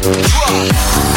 Drop.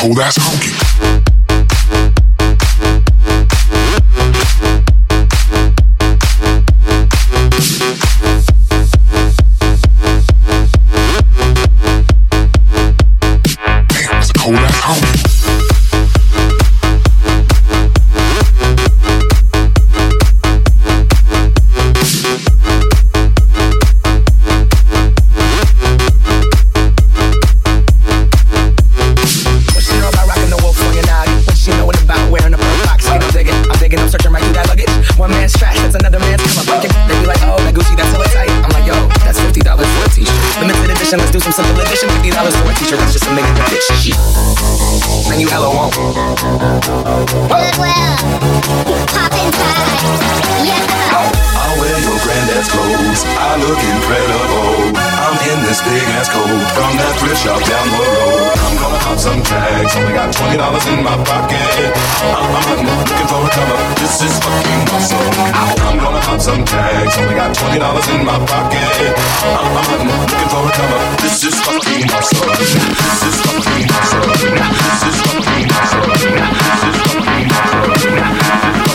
Oh, that's funky. some tags. Only got twenty dollars in my pocket. I'm, I'm looking for a cover. This is fucking awesome. I'm gonna pop some tags. Only got twenty dollars in my pocket. I'm, I'm looking for a cover. This is fucking awesome. This is fucking awesome. This is fucking awesome. This is fucking awesome.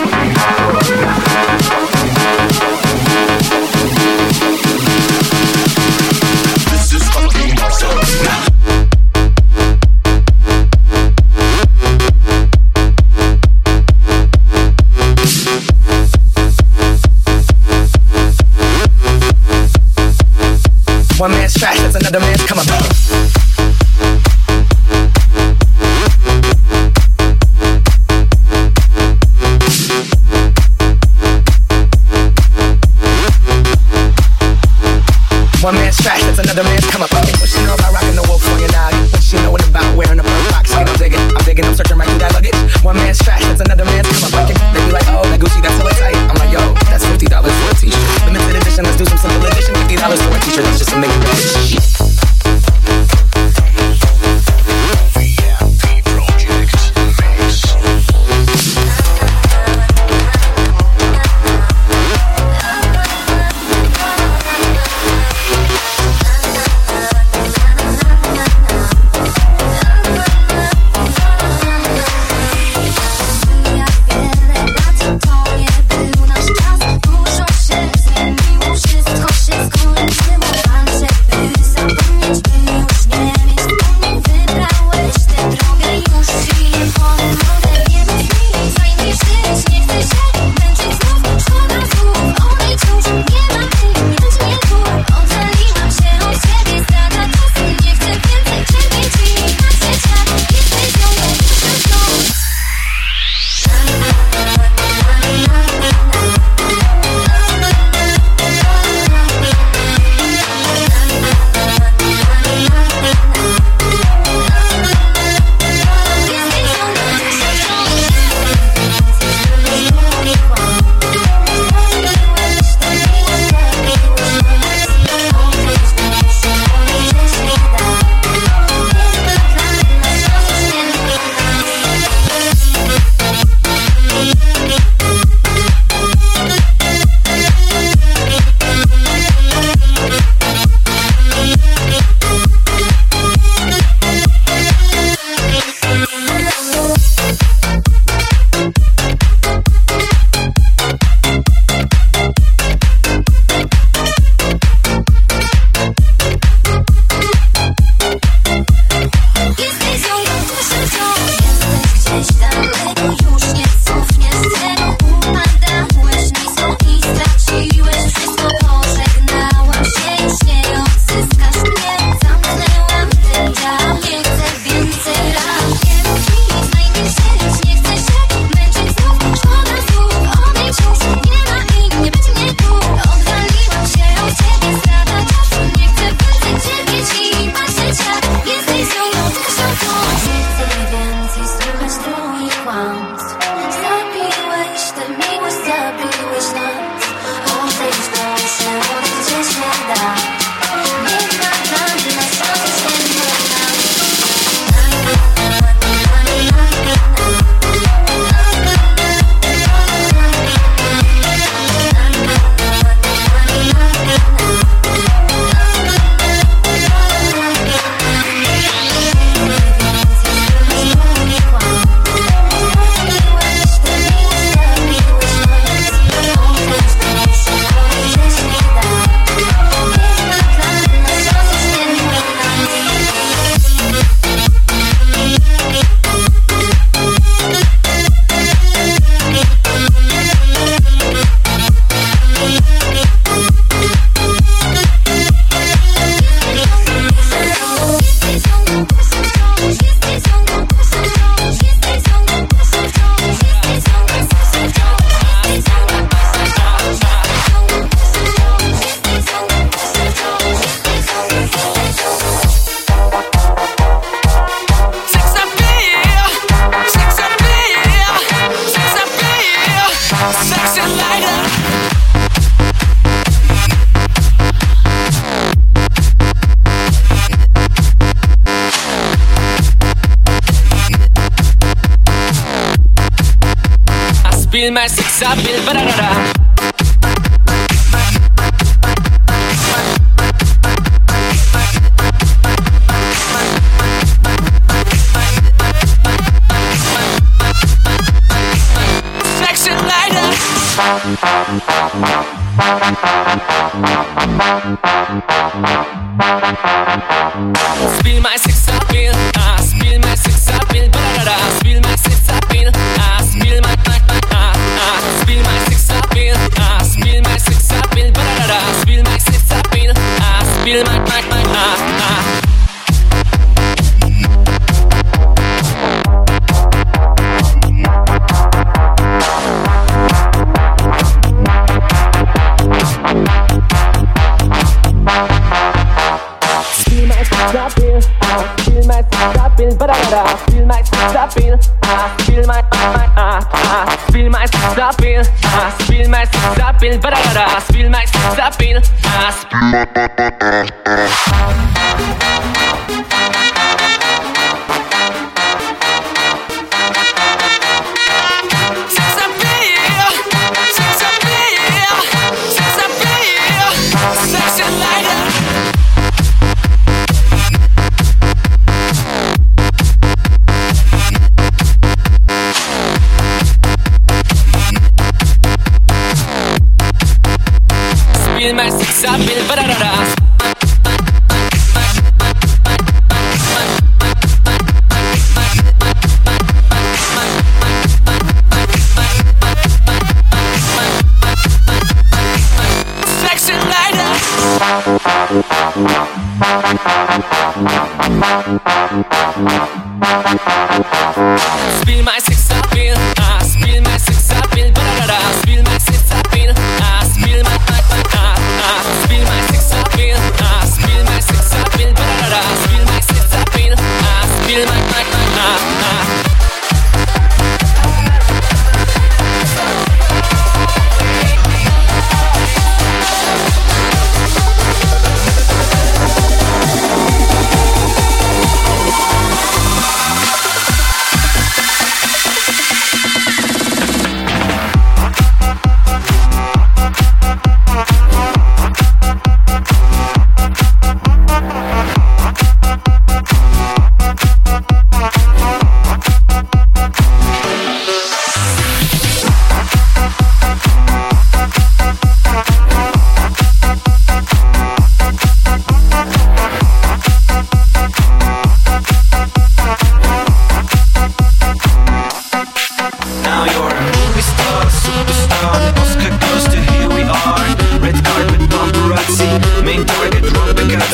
up, but I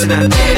난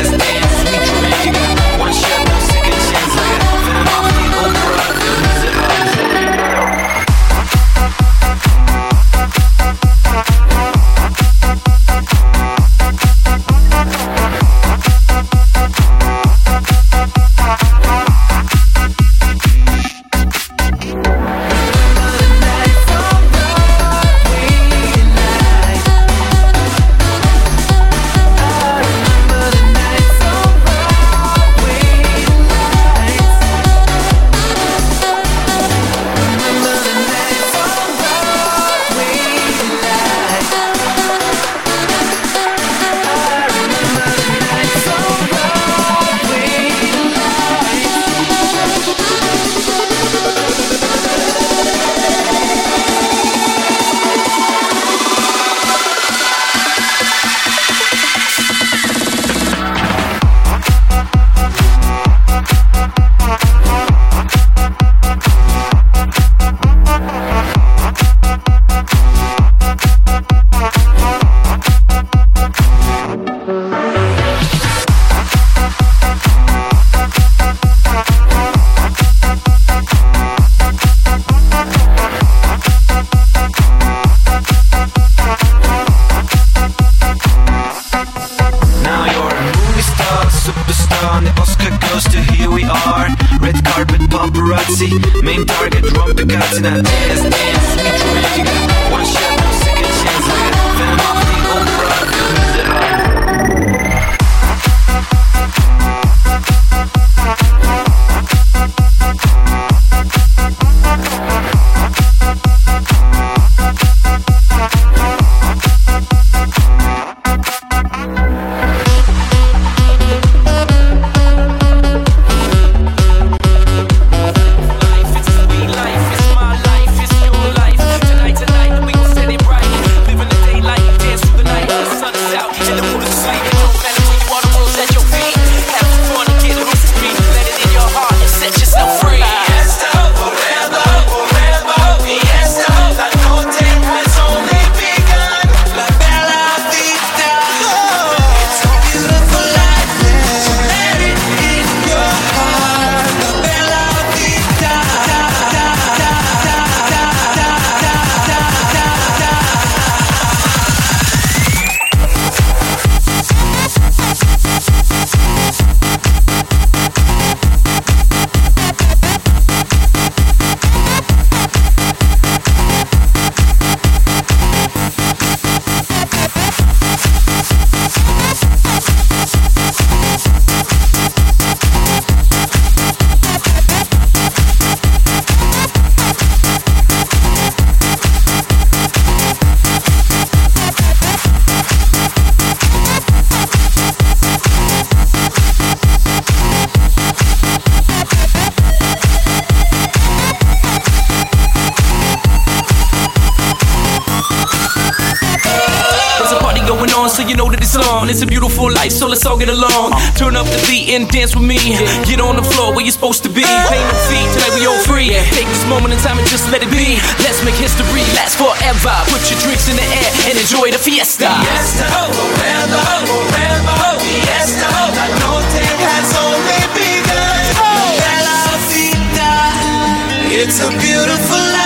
we are. Red carpet paparazzi Main target drop Rompe Katina Dance, dance, we trading One shot, no second chance Like a phantom of the opera so you know that it's on. It's a beautiful life, so let's all get along. Turn up the beat and dance with me. Get on the floor where you're supposed to be. Pay no fee, tonight we all free. Take this moment in time and just let it be. Let's make history last forever. Put your drinks in the air and enjoy the fiesta. Fiesta, oh, around the ho, fiesta, oh, has only begun. Oh, la la fiesta, it's a beautiful life.